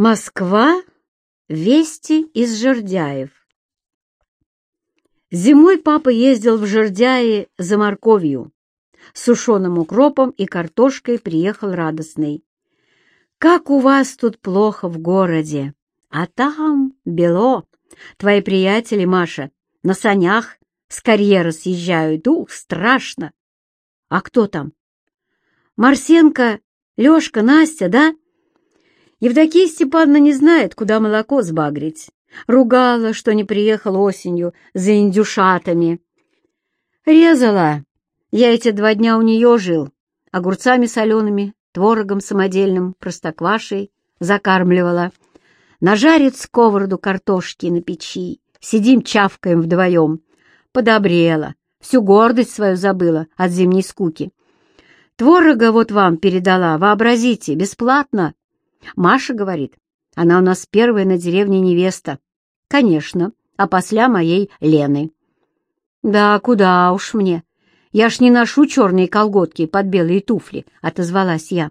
Москва. Вести из Жердяев. Зимой папа ездил в Жердяи за морковью. С сушеным укропом и картошкой приехал радостный. «Как у вас тут плохо в городе! А там бело! Твои приятели, Маша, на санях с карьера съезжают. Ух, страшно! А кто там? Марсенко, Лешка, Настя, да?» Евдокия Степановна не знает, куда молоко сбагрить. Ругала, что не приехал осенью за индюшатами. Резала. Я эти два дня у нее жил. Огурцами солеными, творогом самодельным, простоквашей закармливала. Нажарит сковороду картошки на печи. Сидим, чавкаем вдвоем. Подобрела. Всю гордость свою забыла от зимней скуки. Творога вот вам передала, вообразите, бесплатно. Маша говорит, она у нас первая на деревне невеста. Конечно, а после моей Лены. Да, куда уж мне. Я ж не ношу черные колготки под белые туфли, отозвалась я.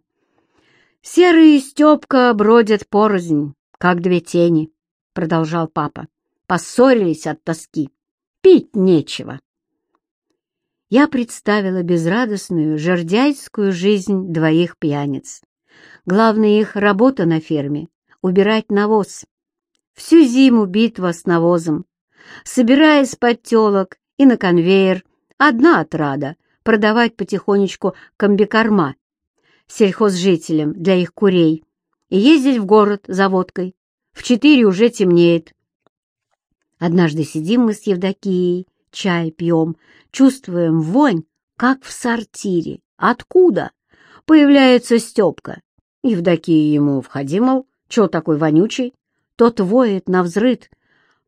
Серый и Степка бродят порознь, как две тени, продолжал папа. Поссорились от тоски. Пить нечего. Я представила безрадостную жердяйскую жизнь двоих пьяниц. Главная их работа на ферме — убирать навоз. Всю зиму битва с навозом. Собирая из-под телок и на конвейер, одна отрада — продавать потихонечку комбикорма сельхозжителям для их курей и ездить в город за водкой. В четыре уже темнеет. Однажды сидим мы с Евдокией, чай пьем, чувствуем вонь, как в сортире. Откуда? Появляется Степка. Евдокия ему входи, мол, чё такой вонючий? Тот воет на взрыд.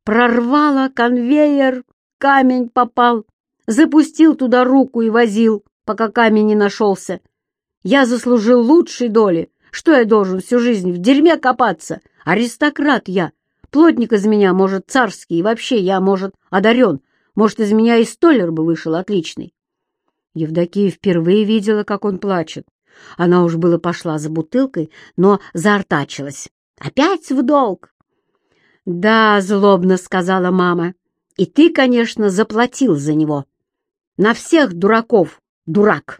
Прорвало конвейер, камень попал. Запустил туда руку и возил, пока камень не нашелся. Я заслужил лучшей доли. Что я должен всю жизнь в дерьме копаться? Аристократ я. Плотник из меня, может, царский, и вообще я, может, одарен. Может, из меня и столер бы вышел отличный. Евдокия впервые видела, как он плачет. Она уж было пошла за бутылкой, но заортачилась. «Опять в долг!» «Да», — злобно сказала мама, — «и ты, конечно, заплатил за него. На всех дураков дурак!»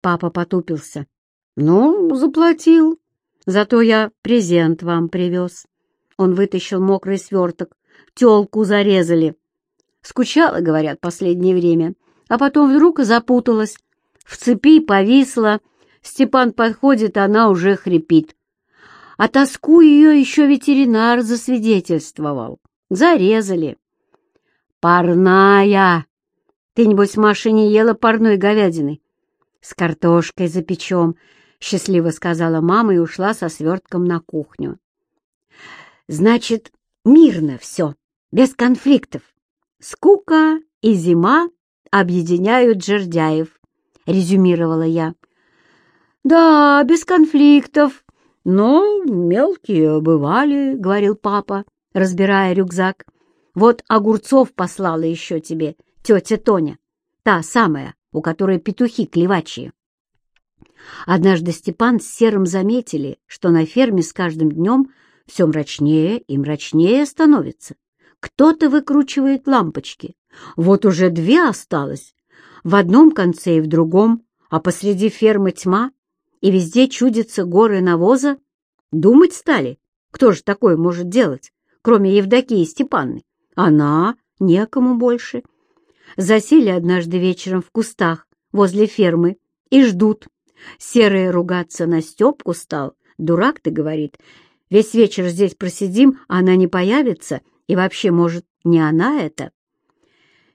Папа потупился. «Ну, заплатил. Зато я презент вам привез». Он вытащил мокрый сверток. Телку зарезали. Скучала, говорят, последнее время, а потом вдруг запуталась. В цепи повисла, Степан подходит, она уже хрипит. А тоску ее еще ветеринар засвидетельствовал. Зарезали. «Парная! Ты, небось, в машине ела парной говядины?» «С картошкой запечем», — счастливо сказала мама и ушла со свертком на кухню. «Значит, мирно все, без конфликтов. Скука и зима объединяют жердяев», — резюмировала я. «Да, без конфликтов, но мелкие бывали», — говорил папа, разбирая рюкзак. «Вот огурцов послала еще тебе тетя Тоня, та самая, у которой петухи клевачие». Однажды Степан с Серым заметили, что на ферме с каждым днем все мрачнее и мрачнее становится. Кто-то выкручивает лампочки. Вот уже две осталось, в одном конце и в другом, а посреди фермы тьма, и везде чудятся горы навоза, думать стали, кто же такое может делать, кроме Евдокии Степанны. Она некому больше. Засели однажды вечером в кустах возле фермы и ждут. Серый ругаться на Степку стал. Дурак ты, говорит. Весь вечер здесь просидим, а она не появится, и вообще, может, не она это?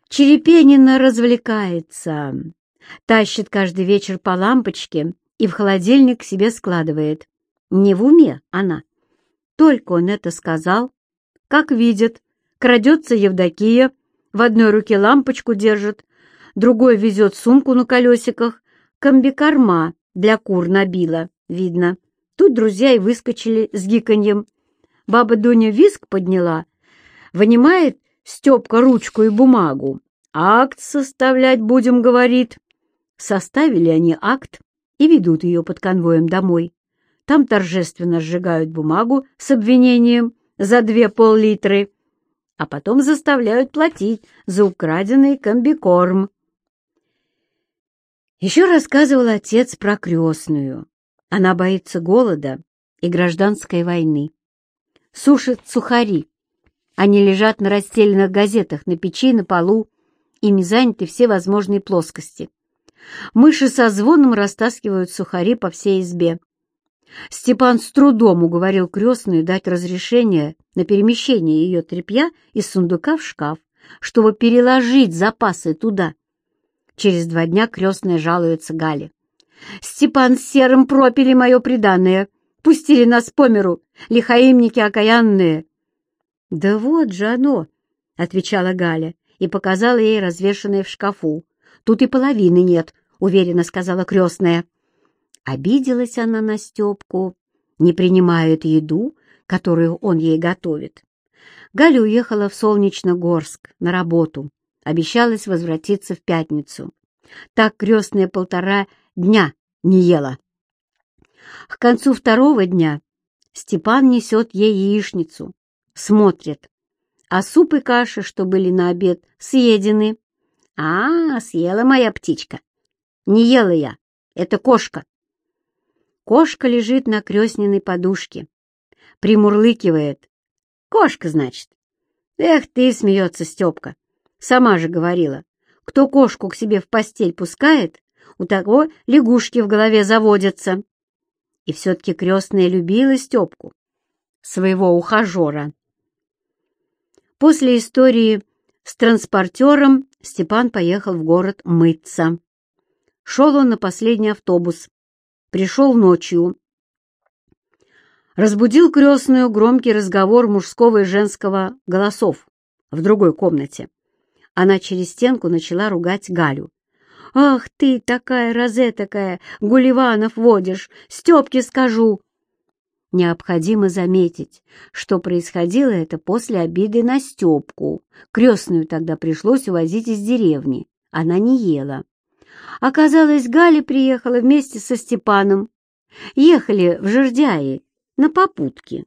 Черепенина развлекается, тащит каждый вечер по лампочке и в холодильник себе складывает. Не в уме она. Только он это сказал, как видит, крадется Евдокия, в одной руке лампочку держит, другой везет сумку на колесиках, комбикорма для кур набила, видно. Тут друзья и выскочили с гиканьем. Баба Дуня виск подняла, вынимает Степка ручку и бумагу. «Акт составлять будем», — говорит. Составили они акт, и ведут ее под конвоем домой. Там торжественно сжигают бумагу с обвинением за две пол-литры, а потом заставляют платить за украденный комбикорм. Еще рассказывал отец про крестную. Она боится голода и гражданской войны. Сушит сухари. Они лежат на расстеленных газетах, на печи, на полу. Ими заняты все возможные плоскости. Мыши со звоном растаскивают сухари по всей избе. Степан с трудом уговорил крестную дать разрешение на перемещение ее тряпья из сундука в шкаф, чтобы переложить запасы туда. Через два дня крестная жалуется Гале. «Степан с Серым пропили мое преданное, пустили нас по миру, лихаимники окаянные». «Да вот же оно», — отвечала Галя и показала ей развешанное в шкафу. «Тут и половины нет», — уверенно сказала крестная. Обиделась она на Степку, не принимает еду, которую он ей готовит. Галя уехала в Солнечногорск на работу, обещалась возвратиться в пятницу. Так крестная полтора дня не ела. К концу второго дня Степан несет ей яичницу, смотрит, а суп и каша, что были на обед, съедены. А, съела моя птичка. Не ела я, это кошка. Кошка лежит на крестниной подушке, примурлыкивает. Кошка, значит. Эх ты, смеется Степка. Сама же говорила, кто кошку к себе в постель пускает, у того лягушки в голове заводятся. И все-таки крестная любила Степку, своего ухажера. После истории с транспортером Степан поехал в город мыться. Шел он на последний автобус. Пришел ночью. Разбудил крестную громкий разговор мужского и женского голосов в другой комнате. Она через стенку начала ругать Галю. «Ах ты, такая розетакая, Гуливанов водишь, Степке скажу!» Необходимо заметить, что происходило это после обиды на Степку. Крестную тогда пришлось увозить из деревни. Она не ела. Оказалось, Галя приехала вместе со Степаном. Ехали в Жердяи на попутке.